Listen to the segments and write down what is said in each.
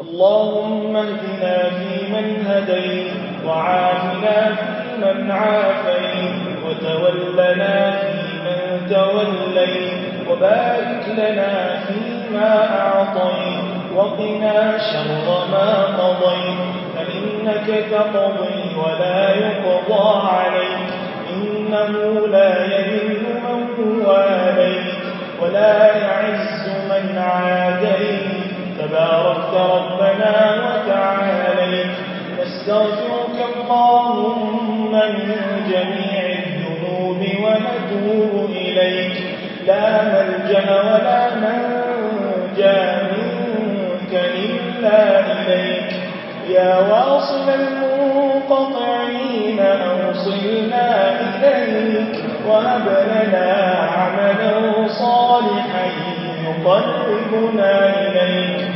اللهم اهدنا فيمن هديت وعافنا فيمن عافيت وتولنا فيمن توليت وبارك لنا فيما أعطيت وقنا شر ما قضيت فإنك تقضي ولا يقضى عليك إنه لا يهل من واليت ولا يعز من عاديت ربنا وتعالي نستغفرك اللهم من جميع الذنوب ونتوب إليك. لا ملجأ ولا منجأ منك إلا إليك. يا واصل المنقطعين أوصلنا إليك. وهب لنا عملا صالحا يقربنا إليك.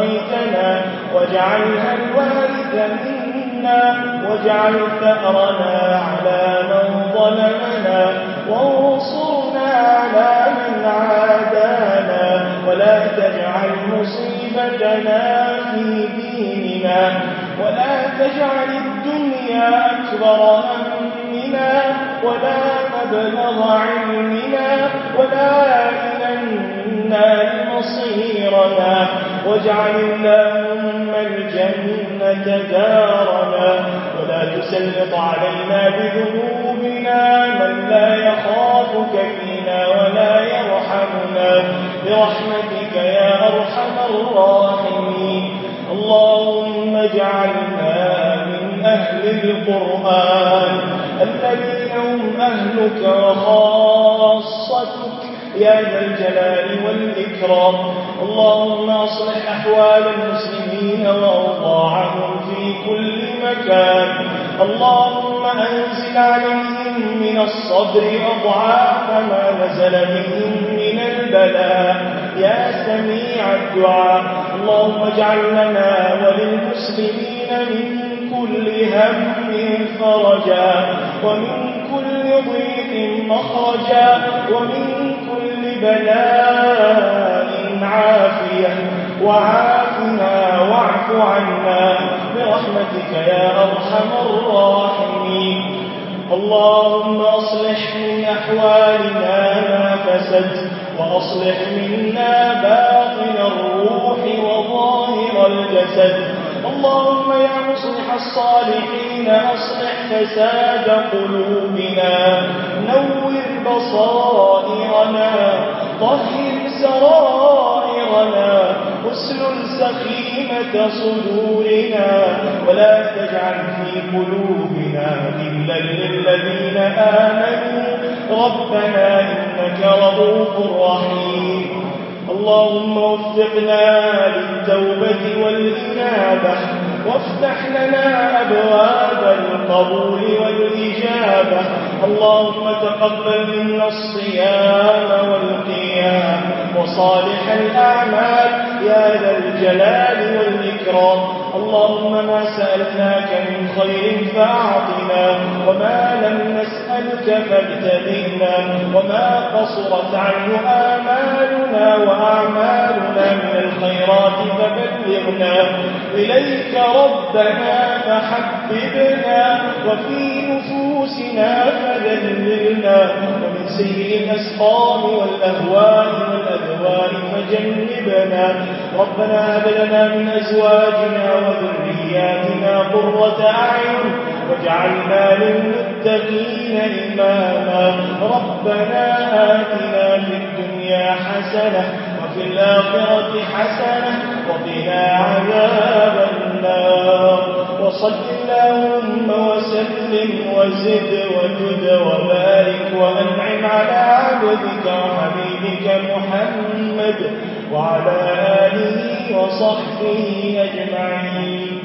أغويتنا واجعل الوارث منا واجعل ثأرنا على من ظلمنا وانصرنا على من عادانا ولا تجعل مصيبتنا في ديننا ولا تجعل الدنيا أكبر همنا ولا مبلغ علمنا واجعل اللهم الجنة دارنا ولا تسلط علينا بذنوبنا من لا يخافك فينا ولا يرحمنا برحمتك يا أرحم الراحمين اللهم اجعلنا من أهل القرآن الذين هم أهلك وخاصتك يا ذا الجلال والإكرام. اللهم أصلح أحوال المسلمين وأوضاعهم في كل مكان. اللهم أنزل عليهم من الصبر أضعاف ما نزل منهم من البلاء. يا سميع الدعاء. اللهم اجعل لنا وللمسلمين من كل هم فرجا ومن كل ضيق مخرجا ومن كل بلاء عافية. وعافنا واعف عنا برحمتك يا أرحم الراحمين. اللهم أصلح من أحوالنا ما فسد وأصلح منا باطن الروح وظاهر الجسد. اللهم يا مصلح الصالحين أصلح فساد قلوبنا. نور بصائرنا طهر سرائرنا أسلل سخيمة صدورنا. ولا تجعل في قلوبنا إلا للذين آمنوا. ربنا إنك رؤوف رحيم. اللهم وفقنا للتوبة والإنابة وافتح لنا أبواب القبول والإجابة. اللهم تقبل منا الصيام والقيام وصالح الأعمال يا ذا الجلال والإكرام. اللهم ما سألناك من خير فأعطنا وما لم نسألك فابتدئنا وما قصرت عنه آمالنا وأعمالنا من الخيرات فبلغنا. إليك ربنا فحببنا وفي نفوسنا أنفسنا فذللنا ومن سيء الأسقام والأهواء والأدواء فجنبنا. ربنا هب لنا من أزواجنا وذرياتنا قرة أعين واجعلنا للمتقين إماما. ربنا آتنا في الدنيا حسنة وفي الآخرة حسنة وقنا عذاب النار. وصل اللهم وسلم وزد وجد وبارك وأنعم على عبدك وحبيبك محمد وعلى آله وصحبه أجمعين.